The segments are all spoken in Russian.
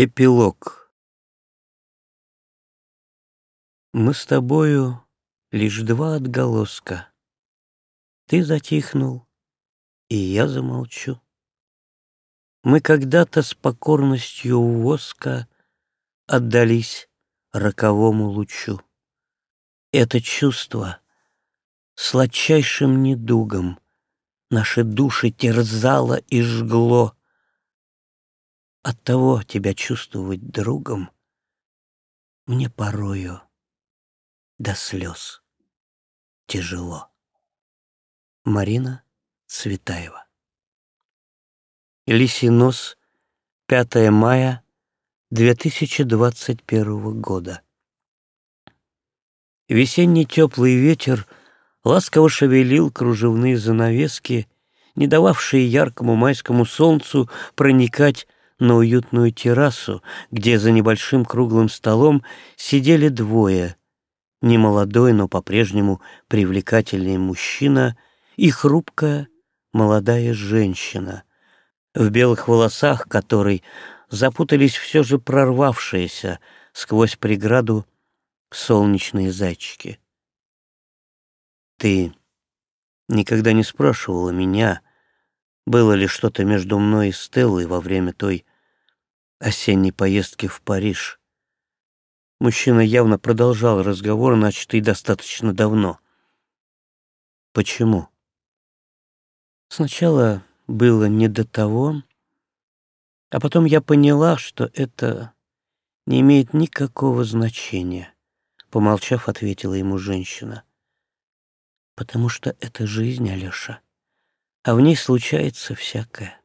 Эпилог Мы с тобою лишь два отголоска. Ты затихнул, и я замолчу. Мы когда-то с покорностью воска Отдались роковому лучу. Это чувство сладчайшим недугом Наши души терзало и жгло — от того тебя чувствовать другом Мне порою до слез тяжело. Марина Цветаева Лисий нос, 5 мая 2021 года. Весенний теплый ветер ласково шевелил кружевные занавески, не дававшие яркому майскому солнцу проникать на уютную террасу, где за небольшим круглым столом сидели двое, немолодой, но по-прежнему привлекательный мужчина и хрупкая молодая женщина, в белых волосах которой запутались все же прорвавшиеся сквозь преграду солнечные зайчики. «Ты никогда не спрашивала меня, было ли что-то между мной и Стеллой во время той осенней поездки в Париж. Мужчина явно продолжал разговор, начатый достаточно давно. Почему? Сначала было не до того, а потом я поняла, что это не имеет никакого значения. Помолчав, ответила ему женщина. Потому что это жизнь, Алёша, а в ней случается всякое.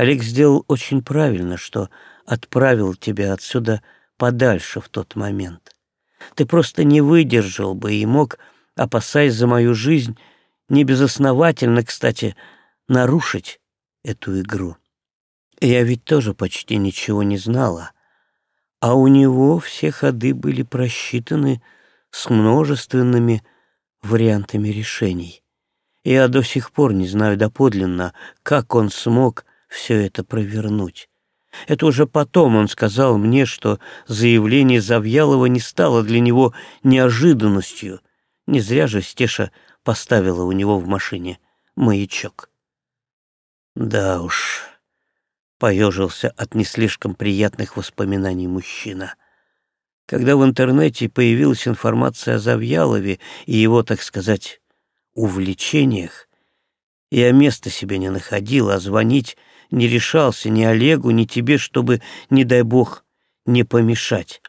Олег сделал очень правильно, что отправил тебя отсюда подальше в тот момент. Ты просто не выдержал бы и мог, опасаясь за мою жизнь, небезосновательно, кстати, нарушить эту игру. Я ведь тоже почти ничего не знала, а у него все ходы были просчитаны с множественными вариантами решений. Я до сих пор не знаю доподлинно, как он смог все это провернуть. Это уже потом он сказал мне, что заявление Завьялова не стало для него неожиданностью. Не зря же Стеша поставила у него в машине маячок. Да уж, поежился от не слишком приятных воспоминаний мужчина. Когда в интернете появилась информация о Завьялове и его, так сказать, увлечениях, я места себе не находил, а звонить не решался ни Олегу, ни тебе, чтобы, не дай бог, не помешать.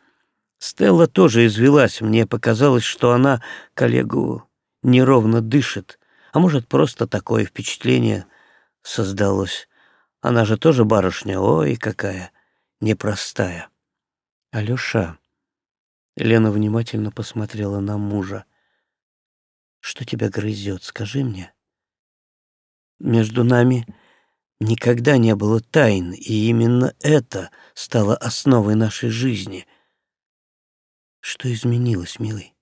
Стелла тоже извелась, мне показалось, что она коллегу неровно дышит, а может, просто такое впечатление создалось. Она же тоже барышня, ой, какая непростая. Алёша, Лена внимательно посмотрела на мужа. Что тебя грызет, скажи мне? Между нами никогда не было тайн, и именно это стало основой нашей жизни. Что изменилось, милый?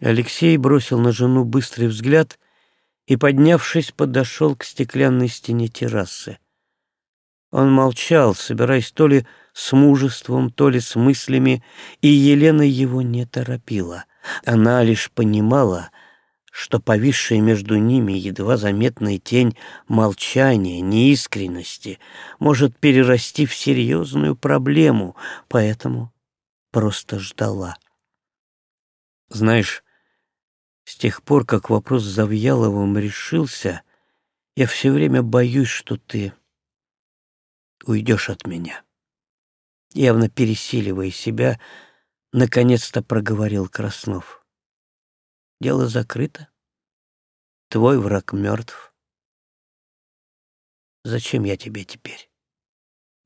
Алексей бросил на жену быстрый взгляд и, поднявшись, подошел к стеклянной стене террасы. Он молчал, собираясь то ли с мужеством, то ли с мыслями, и Елена его не торопила. Она лишь понимала, что повисшая между ними едва заметная тень молчания, неискренности может перерасти в серьезную проблему, поэтому просто ждала. Знаешь, с тех пор, как вопрос с Завьяловым решился, я все время боюсь, что ты уйдешь от меня. Явно пересиливая себя, наконец-то проговорил Краснов. Дело закрыто. Твой враг мертв. Зачем я тебе теперь?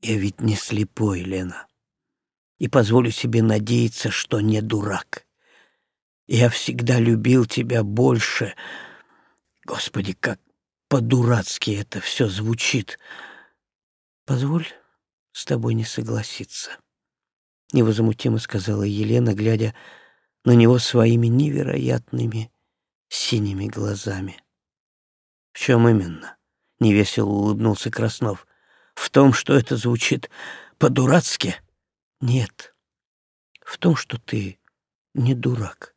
Я ведь не слепой, Лена. И позволю себе надеяться, что не дурак. Я всегда любил тебя больше. Господи, как по-дурацки это все звучит. Позволь с тобой не согласиться. Невозмутимо сказала Елена, глядя на него своими невероятными синими глазами. «В чем именно?» — невесело улыбнулся Краснов. в том, что это звучит по-дурацки? Нет. В том, что ты не дурак.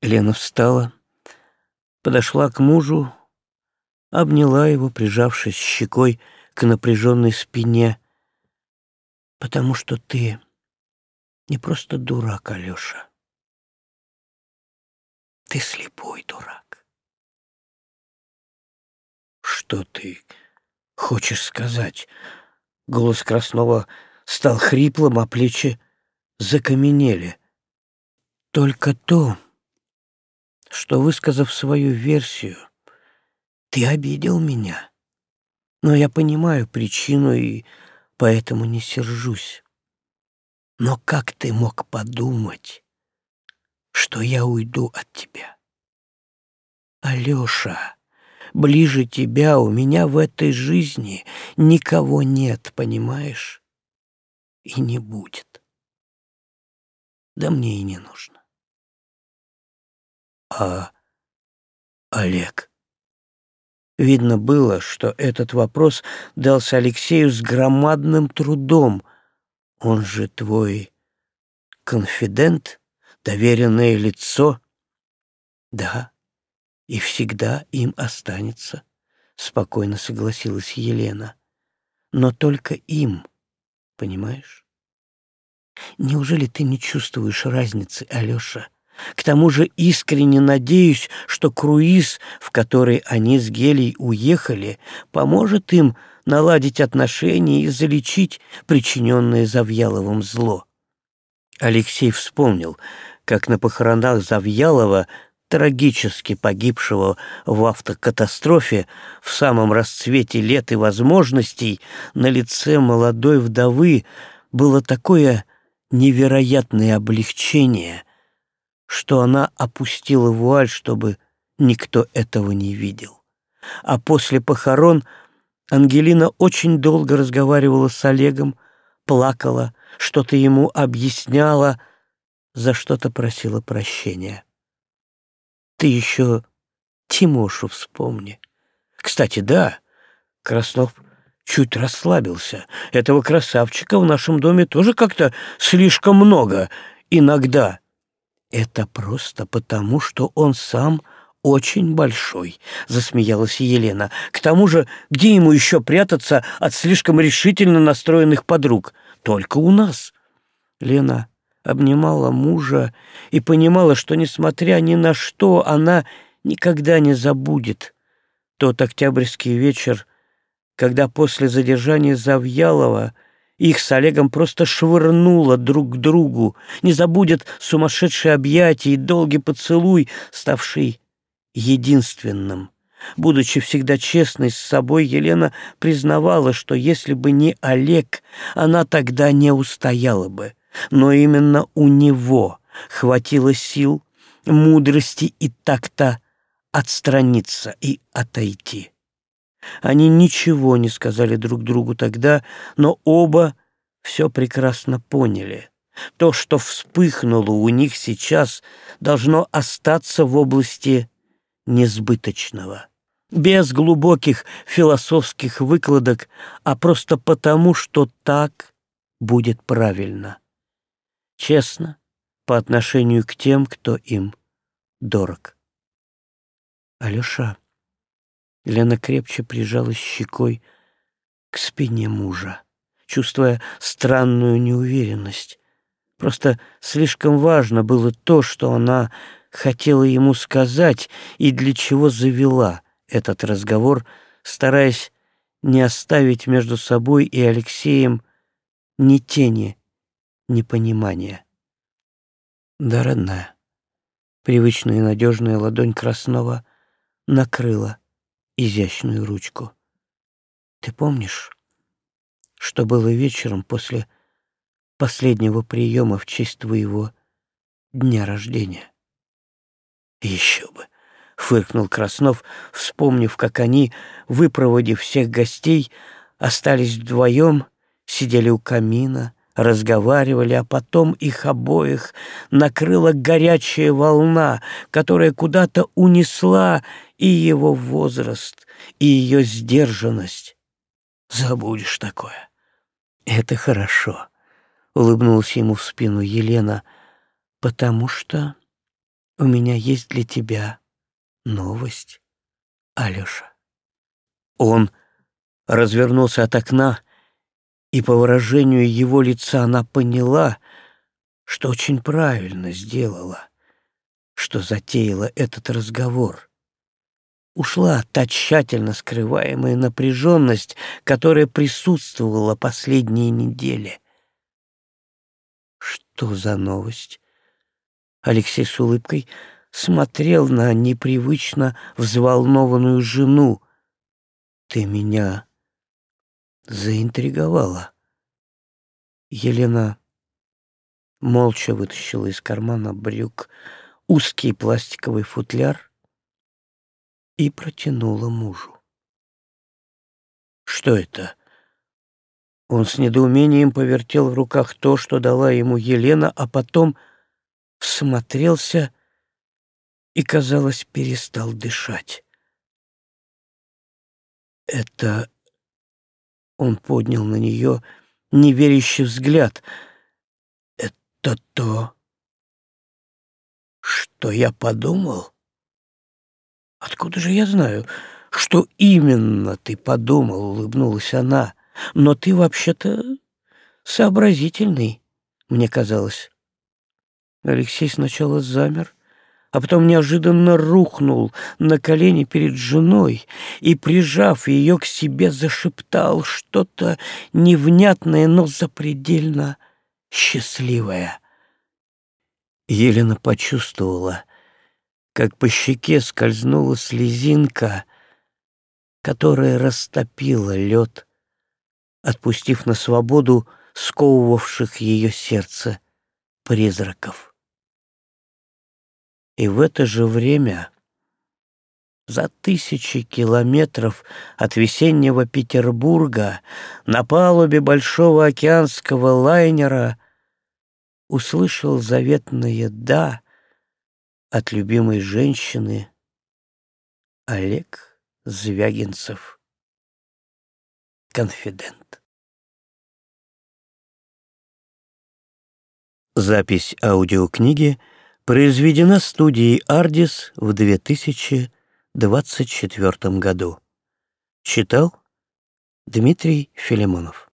Лена встала, подошла к мужу, обняла его, прижавшись щекой к напряженной спине, потому что ты не просто дурак, Алеша. Ты слепой дурак. Что ты хочешь сказать? Голос Краснова стал хриплым, а плечи закаменели. Только то, что, высказав свою версию, ты обидел меня. Но я понимаю причину и поэтому не сержусь. Но как ты мог подумать, что я уйду от тебя? Алёша, ближе тебя у меня в этой жизни никого нет, понимаешь? И не будет. Да мне и не нужно. А Олег? Видно было, что этот вопрос дался Алексею с громадным трудом. Он же твой конфидент, доверенное лицо. Да, и всегда им останется, спокойно согласилась Елена. Но только им, понимаешь? Неужели ты не чувствуешь разницы, Алёша? К тому же искренне надеюсь, что круиз, в который они с Гелей уехали, поможет им наладить отношения и залечить причиненное Завьяловым зло. Алексей вспомнил, как на похоронах Завьялова, трагически погибшего в автокатастрофе, в самом расцвете лет и возможностей, на лице молодой вдовы было такое невероятное облегчение — что она опустила вуаль, чтобы никто этого не видел. А после похорон Ангелина очень долго разговаривала с Олегом, плакала, что-то ему объясняла, за что-то просила прощения. Ты еще Тимошу вспомни. Кстати, да, Краснов чуть расслабился. Этого красавчика в нашем доме тоже как-то слишком много иногда. «Это просто потому, что он сам очень большой», — засмеялась Елена. «К тому же, где ему еще прятаться от слишком решительно настроенных подруг? Только у нас». Лена обнимала мужа и понимала, что, несмотря ни на что, она никогда не забудет тот октябрьский вечер, когда после задержания Завьялова — их с Олегом просто швырнуло друг к другу. Не забудет сумасшедшие объятия и долгий поцелуй, ставший единственным. Будучи всегда честной с собой, Елена признавала, что если бы не Олег, она тогда не устояла бы. Но именно у него хватило сил, мудрости и так-то отстраниться и отойти. Они ничего не сказали друг другу тогда, но оба все прекрасно поняли. То, что вспыхнуло у них сейчас, должно остаться в области несбыточного. Без глубоких философских выкладок, а просто потому, что так будет правильно. Честно, по отношению к тем, кто им дорог. Алеша. Лена крепче прижалась щекой к спине мужа, чувствуя странную неуверенность. Просто слишком важно было то, что она хотела ему сказать и для чего завела этот разговор, стараясь не оставить между собой и Алексеем ни тени непонимания. Да, родная, привычная и надежная ладонь Краснова накрыла изящную ручку. Ты помнишь, что было вечером после последнего приема в честь твоего дня рождения? Еще бы! — фыркнул Краснов, вспомнив, как они, выпроводив всех гостей, остались вдвоем, сидели у камина, разговаривали, а потом их обоих накрыла горячая волна, которая куда-то унесла и его возраст, и ее сдержанность. забудешь такое. Это хорошо, улыбнулась ему в спину Елена, потому что у меня есть для тебя новость, Алёша. Он развернулся от окна, и по выражению его лица она поняла, что очень правильно сделала, что затеяла этот разговор. Ушла та тщательно скрываемая напряженность, которая присутствовала последние недели. Что за новость? Алексей с улыбкой смотрел на непривычно взволнованную жену. «Ты меня заинтриговала». Елена молча вытащила из кармана брюк узкий пластиковый футляр и протянула мужу. «Что это?» Он с недоумением повертел в руках то, что дала ему Елена, а потом всмотрелся и, казалось, перестал дышать. «Это...» Он поднял на нее неверящий взгляд. «Это то, что я подумал?» «Откуда же я знаю, что именно ты подумал?» — улыбнулась она. «Но ты вообще-то сообразительный, мне казалось». Алексей сначала замер, а потом неожиданно рухнул на колени перед женой и, прижав ее к себе, зашептал что-то невнятное, но запредельно счастливое. Елена почувствовала, как по щеке скользнула слезинка, которая растопила лед, отпустив на свободу сковывавших ее сердце призраков. И в это же время за тысячи километров от весеннего Петербурга на палубе большого океанского лайнера услышал заветное «да» от любимой женщины Олег Звягинцев, конфидент. Запись аудиокниги произведена студией «Ардис» в 2024 году. Читал Дмитрий Филимонов.